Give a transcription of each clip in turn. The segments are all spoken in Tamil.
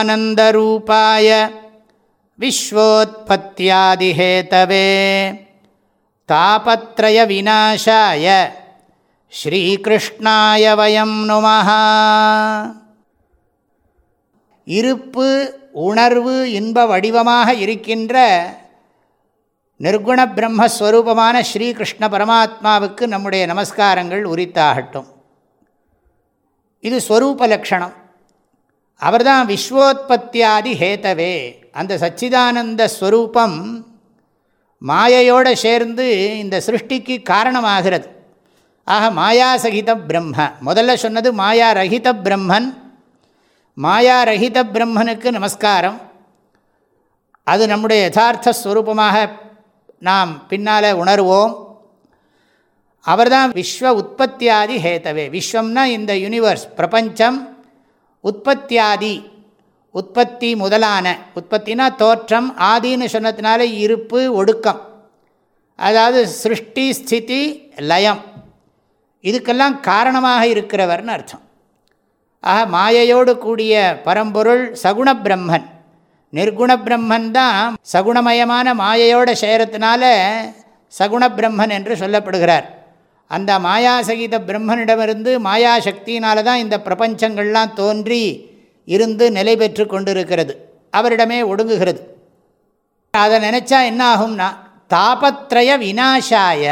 सच्चिदानन्दरूपाय विश्वोत्पत्त्यादिहेतवे तापत्रयविनाशाय ஸ்ரீகிருஷ்ணாய வயம் நுமஹ இருப்பு உணர்வு இன்ப வடிவமாக இருக்கின்ற நிர்குண பிரம்மஸ்வரூபமான ஸ்ரீகிருஷ்ண பரமாத்மாவுக்கு நம்முடைய நமஸ்காரங்கள் உரித்தாகட்டும் இது ஸ்வரூப லக்ஷணம் அவர்தான் விஸ்வோத்பத்தியாதி ஹேத்தவே அந்த சச்சிதானந்த ஸ்வரூபம் மாயையோடு சேர்ந்து இந்த சிருஷ்டிக்கு காரணமாகிறது. ஆக மாயாசகித பிரம்ம. முதல்ல சொன்னது மாயா ரஹித பிரம்மன். மாயா ரஹித பிரம்மனுக்கு நமஸ்காரம். அது நம்முடைய யதார்த்த ஸ்வரூபமாக நாம் பின்னால் உணர்வோம். அவர்தான் விஸ்வ உற்பத்தியாதி ஹேத்தவே விஸ்வம்னா இந்த யூனிவர்ஸ் பிரபஞ்சம். உற்பத்தியாதி உற்பத்தி முதலான உற்பத்தினா தோற்றம் ஆதின்னு சொன்னதுனால இருப்பு ஒடுக்கம். அதாவது சிருஷ்டி ஸ்திதி லயம். இதுக்கெல்லாம் காரணமாக இருக்கிறவர்னு அர்த்தம். ஆக மாயையோடு கூடிய பரம்பொருள் சகுண பிரம்மன். நிர்குண பிரம்மன் தான் சகுணமயமான மாயையோட சேரத்தினால சகுண பிரம்மன் என்று சொல்லப்படுகிறார். அந்த மாயாசகித பிரம்மனிடமிருந்து மாயாசக்தியினால தான் இந்த பிரபஞ்சங்கள்லாம் தோன்றி இருந்து நிலை பெற்று கொண்டிருக்கிறது. அவரிடமே ஒடுங்குகிறது. அதை நினச்சா என்ன ஆகும்னா தாபத்ரய வினாசாய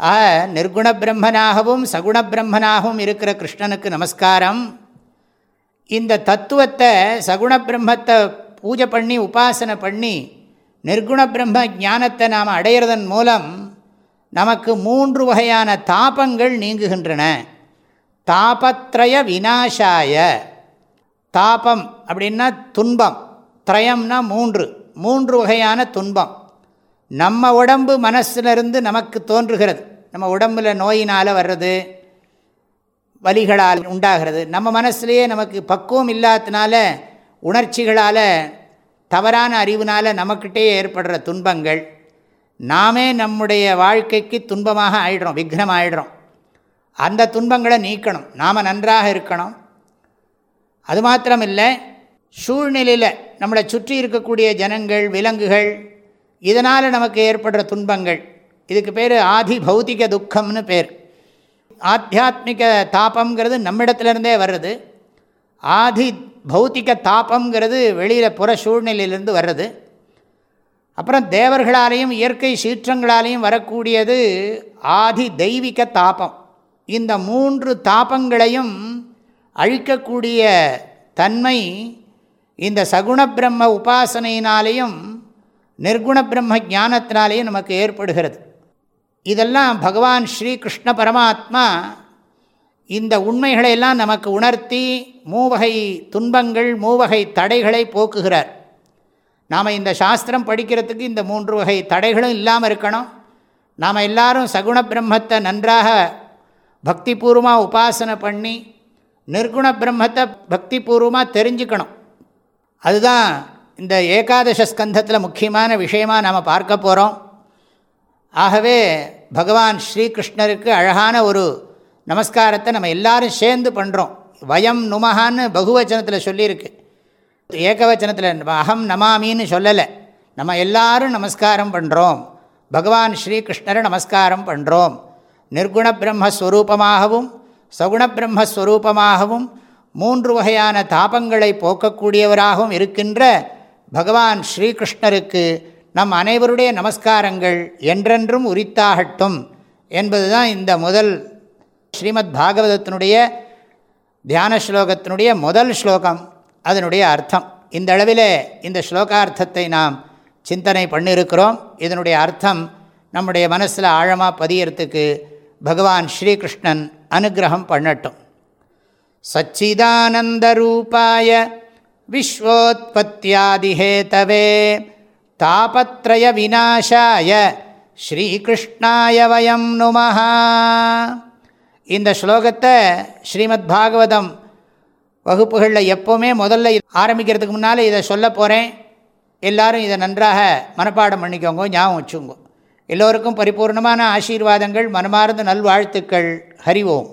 ஆ நிர்குண பிரம்மனாகவும் சகுண பிரம்மனாகவும் இருக்கிற கிருஷ்ணனுக்கு நமஸ்காரம். இந்த தத்துவத்தை சகுண பிரம்மத்தை பூஜை பண்ணி உபாசனை பண்ணி நிர்குண பிரம்ம ஞானத்தை நாம் அடையிறதன் மூலம் நமக்கு மூன்று வகையான தாபங்கள் நீங்குகின்றன. தாபத்ரய வினாசாய தாபம் அப்படின்னா துன்பம். திரயம்னா மூன்று. மூன்று வகையான துன்பம். நம்ம உடம்பு மனசிலிருந்து நமக்கு தோன்றுகிறது. நம்ம உடம்பில் நோயினால் வர்றது வலிகளால் உண்டாகிறது. நம்ம மனசுலேயே நமக்கு பக்குவம் இல்லாததுனால உணர்ச்சிகளால் தவறான அறிவினால் நமக்கிட்டே ஏற்படுற துன்பங்கள். நாமே நம்முடைய வாழ்க்கைக்கு துன்பமாக ஆயிடுறோம் விக்னம் ஆயிடுறோம் அந்த துன்பங்களை நீக்கணும். நாம் நன்றாக இருக்கணும். அது மாத்திரமில்லை சூழ்நிலையில் நம்மளை சுற்றி இருக்கக்கூடிய ஜனங்கள் விலங்குகள் இதனால் நமக்கு ஏற்படுற துன்பங்கள். இதுக்கு பேர் ஆதி பௌத்திக துக்கம்னு பேர். ஆத்தியாத்மிக தாபங்கிறது நம்மிடத்துலேருந்தே வர்றது. ஆதி பௌத்திக தாபங்கிறது வெளியில் புற சூழ்நிலையிலேருந்து வர்றது. அப்புறம் தேவர்களாலேயும் இயற்கை சீற்றங்களாலேயும் வரக்கூடியது ஆதி தெய்வீக தாபம். இந்த மூன்று தாபங்களையும் அழிக்கக்கூடிய தன்மை இந்த சகுண பிரம்ம உபாசனையினாலேயும் நிர்குண பிரம்ம ஞானத்தினாலேயும் நமக்கு ஏற்படுகிறது. இதெல்லாம் பகவான் ஸ்ரீ கிருஷ்ண பரமாத்மா இந்த உண்மைகளையெல்லாம் நமக்கு உணர்த்தி மூவகை துன்பங்கள் மூவகை தடைகளை போக்குகிறார். நாம் இந்த சாஸ்திரம் படிக்கிறதுக்கு இந்த மூன்று வகை தடைகளும் இல்லாமல் இருக்கணும். நாம் எல்லாரும் சகுண பிரம்மத்தை நன்றாக பக்திபூர்வமாக உபாசனை பண்ணி நிர்குண பிரம்மத்தை பக்திபூர்வமாக தெரிஞ்சுக்கணும். அதுதான் இந்த ஏகாதச ஸ்கந்தத்தில் முக்கியமான விஷயமாக நாம் பார்க்க போகிறோம் ஆகவே பகவான் ஸ்ரீகிருஷ்ணருக்கு அழகான ஒரு நமஸ்காரத்தை நம்ம எல்லாரும் சேர்ந்து பண்ணுறோம் வயம் நுமஹான்னு பகுவச்சனத்தில் சொல்லியிருக்கு. ஏகவச்சனத்தில் அகம் நமாமின்னு சொல்லலை. நம்ம எல்லாரும் நமஸ்காரம் பண்ணுறோம் பகவான் ஸ்ரீகிருஷ்ணரை நமஸ்காரம் பண்ணுறோம் நிர்குண பிரம்மஸ்வரூபமாகவும் சகுண பிரம்மஸ்வரூபமாகவும் மூன்று வகையான தாபங்களை போக்கக்கூடியவராகவும் இருக்கின்ற பகவான் ஸ்ரீகிருஷ்ணருக்கு நம் அனைவருடைய நமஸ்காரங்கள் என்றென்றும் உரித்தாகட்டும் என்பதுதான் இந்த முதல் ஸ்ரீமத் பாகவதத்தினுடைய தியான ஸ்லோகத்தினுடைய முதல் ஸ்லோகம். அதனுடைய அர்த்தம். இந்த அளவில் இந்த ஸ்லோகார்த்தத்தை நாம் சிந்தனை பண்ணியிருக்கிறோம் இதனுடைய அர்த்தம் நம்முடைய மனசில் ஆழமாக பதியறதுக்கு பகவான் ஸ்ரீகிருஷ்ணன் அனுகிரகம் பண்ணட்டும். சச்சிதானந்தரூபாய விஸ்வோத்பத்தியாதிஹேதவே தாபத்ரய விநாசாய ஸ்ரீகிருஷ்ணாய வயம் நுமஹா. இந்த ஸ்லோகத்தை ஸ்ரீமத் பாகவதம் வகுப்புகளில் எப்போவுமே முதல்ல ஆரம்பிக்கிறதுக்கு முன்னால் இதை சொல்ல போகிறேன். எல்லோரும் இதை நன்றாக மனப்பாடம் பண்ணிக்கோங்க ஞாபகம் வச்சுங்க எல்லோருக்கும் பரிபூர்ணமான ஆசீர்வாதங்கள் மனமார்ந்த நல்வாழ்த்துக்கள். ஹரி ஓம்.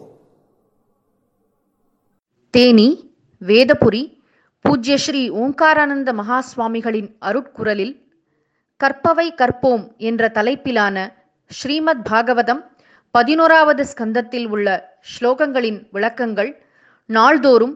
தேனி வேதபுரி பூஜ்ய ஸ்ரீ ஓங்காரானந்த மகா சுவாமிகளின் அருட்குரலில் கற்பவை கற்போம் என்ற தலைப்பிலான ஸ்ரீமத் பாகவதம் பதினோராவது ஸ்கந்தத்தில் உள்ள ஸ்லோகங்களின் விளக்கங்கள் நாள்தோறும்